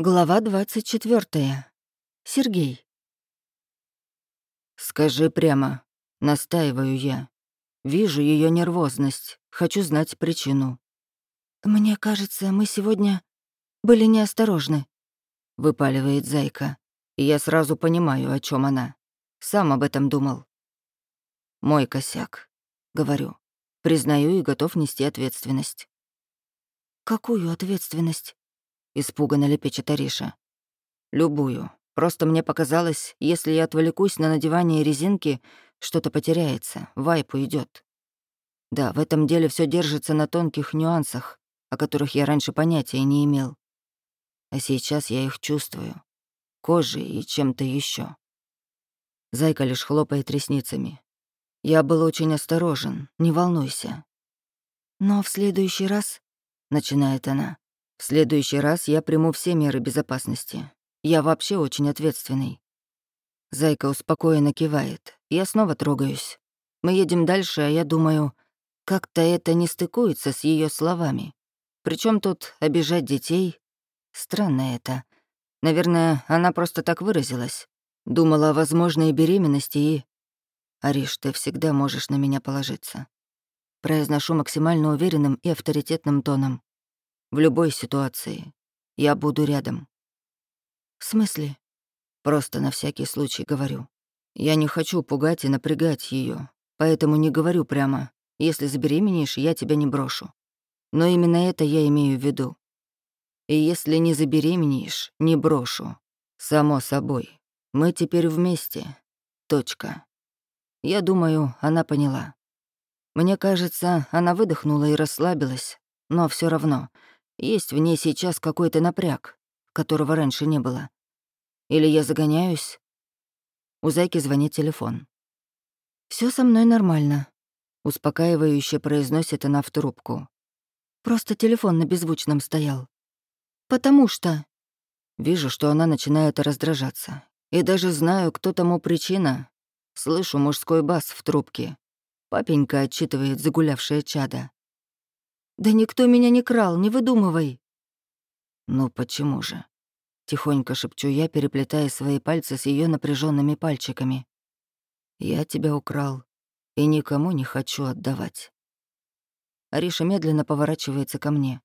Глава 24. Сергей. «Скажи прямо», — настаиваю я. Вижу ее нервозность, хочу знать причину. «Мне кажется, мы сегодня были неосторожны», — выпаливает Зайка. И я сразу понимаю, о чем она. Сам об этом думал. «Мой косяк», — говорю. Признаю и готов нести ответственность. «Какую ответственность?» Испуганно лепечет Ариша. «Любую. Просто мне показалось, если я отвлекусь на надевание резинки, что-то потеряется, вайп уйдет. Да, в этом деле все держится на тонких нюансах, о которых я раньше понятия не имел. А сейчас я их чувствую. Кожей и чем-то еще. Зайка лишь хлопает ресницами. Я был очень осторожен, не волнуйся. «Но в следующий раз...» — начинает она. В следующий раз я приму все меры безопасности. Я вообще очень ответственный. Зайка успокоенно кивает. Я снова трогаюсь. Мы едем дальше, а я думаю, как-то это не стыкуется с ее словами. Причем тут обижать детей? Странно это. Наверное, она просто так выразилась. Думала о возможной беременности и... «Ариш, ты всегда можешь на меня положиться». Произношу максимально уверенным и авторитетным тоном. В любой ситуации. Я буду рядом. В смысле? Просто на всякий случай говорю. Я не хочу пугать и напрягать ее, поэтому не говорю прямо, если забеременеешь, я тебя не брошу. Но именно это я имею в виду. И если не забеременеешь, не брошу. Само собой. Мы теперь вместе. Точка. Я думаю, она поняла. Мне кажется, она выдохнула и расслабилась, но все равно есть в ней сейчас какой-то напряг, которого раньше не было. Или я загоняюсь? У Зайки звонит телефон. Все со мной нормально», — успокаивающе произносит она в трубку. «Просто телефон на беззвучном стоял. Потому что...» Вижу, что она начинает раздражаться. И даже знаю, кто тому причина. Слышу мужской бас в трубке. Папенька отчитывает загулявшее чадо. «Да никто меня не крал, не выдумывай». «Ну почему же?» — тихонько шепчу я, переплетая свои пальцы с ее напряженными пальчиками. «Я тебя украл и никому не хочу отдавать». Ариша медленно поворачивается ко мне.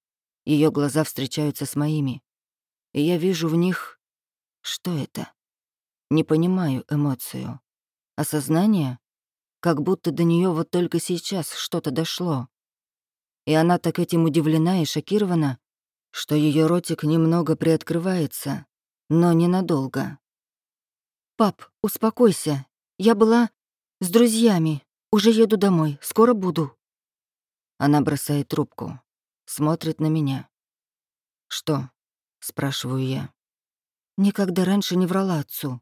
Ее глаза встречаются с моими. И я вижу в них... Что это? Не понимаю эмоцию. Осознание? Как будто до нее вот только сейчас что-то дошло. И она так этим удивлена и шокирована, что ее ротик немного приоткрывается, но ненадолго. «Пап, успокойся. Я была с друзьями. Уже еду домой. Скоро буду». Она бросает трубку, смотрит на меня. «Что?» — спрашиваю я. Никогда раньше не врала отцу.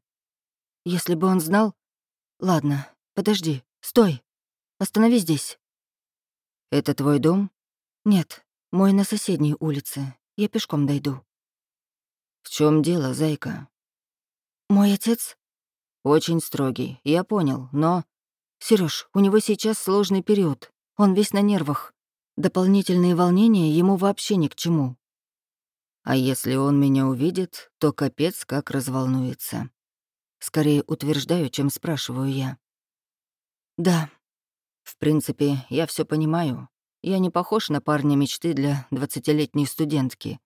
Если бы он знал... Ладно, подожди, стой. Останови здесь. «Это твой дом?» «Нет, мой на соседней улице. Я пешком дойду». «В чем дело, зайка?» «Мой отец?» «Очень строгий, я понял, но...» Сереж, у него сейчас сложный период. Он весь на нервах. Дополнительные волнения ему вообще ни к чему». «А если он меня увидит, то капец как разволнуется». Скорее утверждаю, чем спрашиваю я. «Да, в принципе, я все понимаю. Я не похож на парня мечты для двадцатилетней студентки.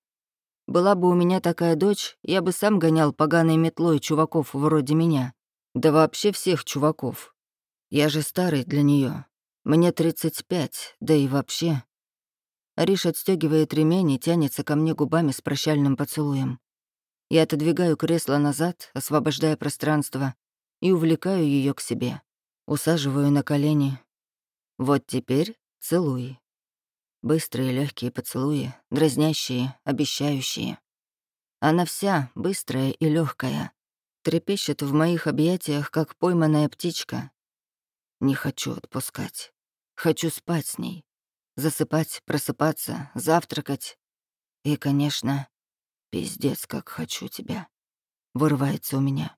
Была бы у меня такая дочь, я бы сам гонял поганой метлой чуваков вроде меня. Да вообще всех чуваков. Я же старый для нее. Мне 35, да и вообще. Ариш отстегивает ремень и тянется ко мне губами с прощальным поцелуем. Я отодвигаю кресло назад, освобождая пространство, и увлекаю ее к себе. Усаживаю на колени, вот теперь целуй. Быстрые легкие поцелуи, дразнящие, обещающие. Она вся быстрая и легкая, трепещет в моих объятиях, как пойманная птичка. Не хочу отпускать. Хочу спать с ней. Засыпать, просыпаться, завтракать. И, конечно, пиздец, как хочу тебя. Вырывается у меня.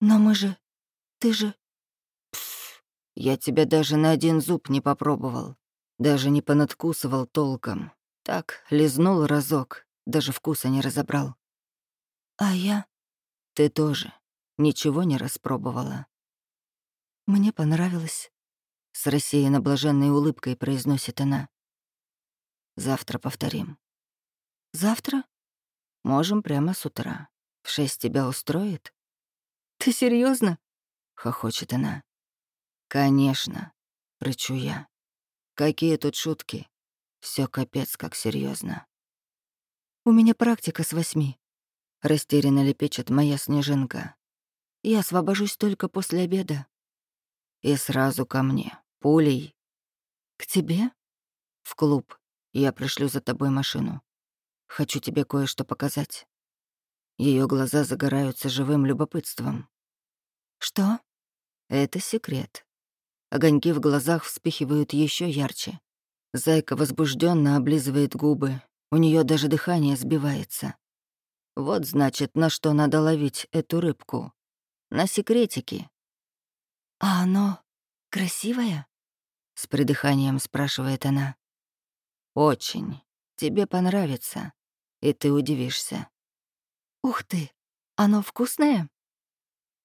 Но мы же... Ты же... Я тебя даже на один зуб не попробовал. Даже не понадкусывал толком. Так, лизнул разок, даже вкуса не разобрал. А я? Ты тоже. Ничего не распробовала. Мне понравилось. С рассеянно блаженной улыбкой произносит она. Завтра повторим. Завтра? Можем прямо с утра. В шесть тебя устроит? Ты серьезно? Хохочет она. Конечно, рычу я. Какие тут шутки? Все капец как серьезно. У меня практика с восьми. Растерянно лепечет моя снежинка. Я освобожусь только после обеда. И сразу ко мне, пулей. К тебе? В клуб. Я пришлю за тобой машину. Хочу тебе кое-что показать. Ее глаза загораются живым любопытством. Что? Это секрет. Огоньки в глазах вспыхивают еще ярче. Зайка возбужденно облизывает губы. У нее даже дыхание сбивается. Вот значит, на что надо ловить эту рыбку. На секретики. «А оно красивое?» — с придыханием спрашивает она. «Очень. Тебе понравится, и ты удивишься». «Ух ты! Оно вкусное?»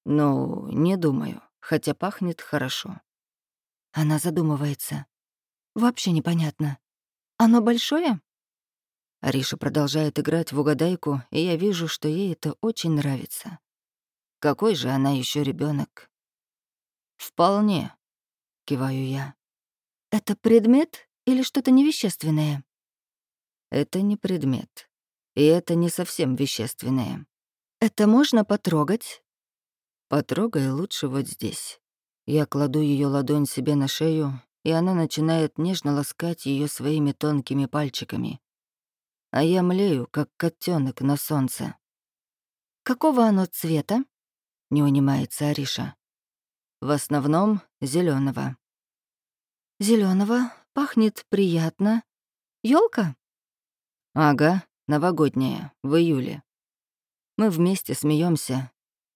«Ну, не думаю, хотя пахнет хорошо». Она задумывается. «Вообще непонятно. Оно большое?» Ариша продолжает играть в угадайку, и я вижу, что ей это очень нравится. Какой же она еще ребенок? «Вполне», — киваю я. «Это предмет или что-то невещественное?» «Это не предмет. И это не совсем вещественное». «Это можно потрогать?» «Потрогай лучше вот здесь». Я кладу ее ладонь себе на шею, и она начинает нежно ласкать ее своими тонкими пальчиками. А я млею, как котенок на солнце. «Какого оно цвета?» — не унимается Ариша. В основном зеленого. Зеленого пахнет приятно. Елка? Ага, новогодняя, в июле. Мы вместе смеемся.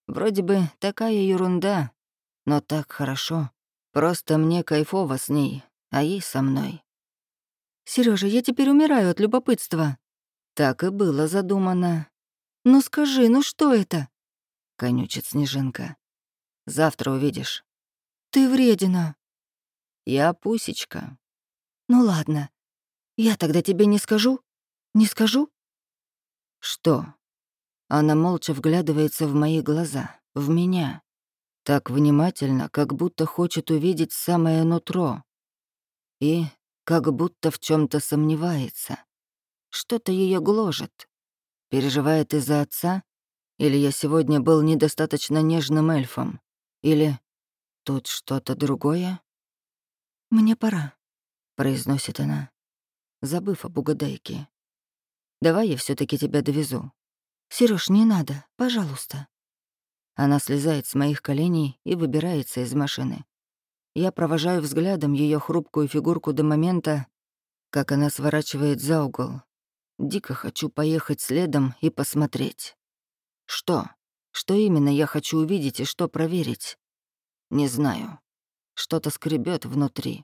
Вроде бы такая ерунда, но так хорошо. Просто мне кайфово с ней, а ей со мной. Сережа, я теперь умираю от любопытства. Так и было задумано. Ну скажи, ну что это? Конючит Снежинка. Завтра увидишь. Ты вредина. Я пусечка. Ну ладно. Я тогда тебе не скажу? Не скажу? Что? Она молча вглядывается в мои глаза, в меня. Так внимательно, как будто хочет увидеть самое нутро. И как будто в чем то сомневается. Что-то ее гложет. Переживает из-за отца? Или я сегодня был недостаточно нежным эльфом? Или тут что-то другое? «Мне пора», — произносит она, забыв об угадайке. «Давай я все таки тебя довезу». Сереж, не надо, пожалуйста». Она слезает с моих коленей и выбирается из машины. Я провожаю взглядом ее хрупкую фигурку до момента, как она сворачивает за угол. Дико хочу поехать следом и посмотреть. Что? Что именно я хочу увидеть и что проверить? Не знаю. Что-то скребет внутри.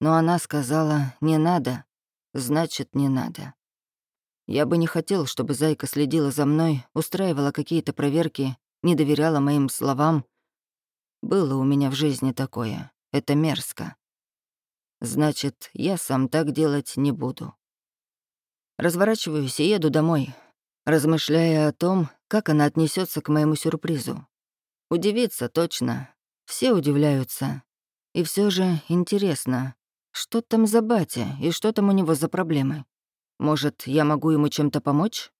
Но она сказала «не надо», значит, не надо. Я бы не хотел, чтобы Зайка следила за мной, устраивала какие-то проверки, не доверяла моим словам. Было у меня в жизни такое. Это мерзко. Значит, я сам так делать не буду. Разворачиваюсь и еду домой, размышляя о том, как она отнесется к моему сюрпризу. Удивится точно. Все удивляются. И все же интересно, что там за батя и что там у него за проблемы? Может, я могу ему чем-то помочь?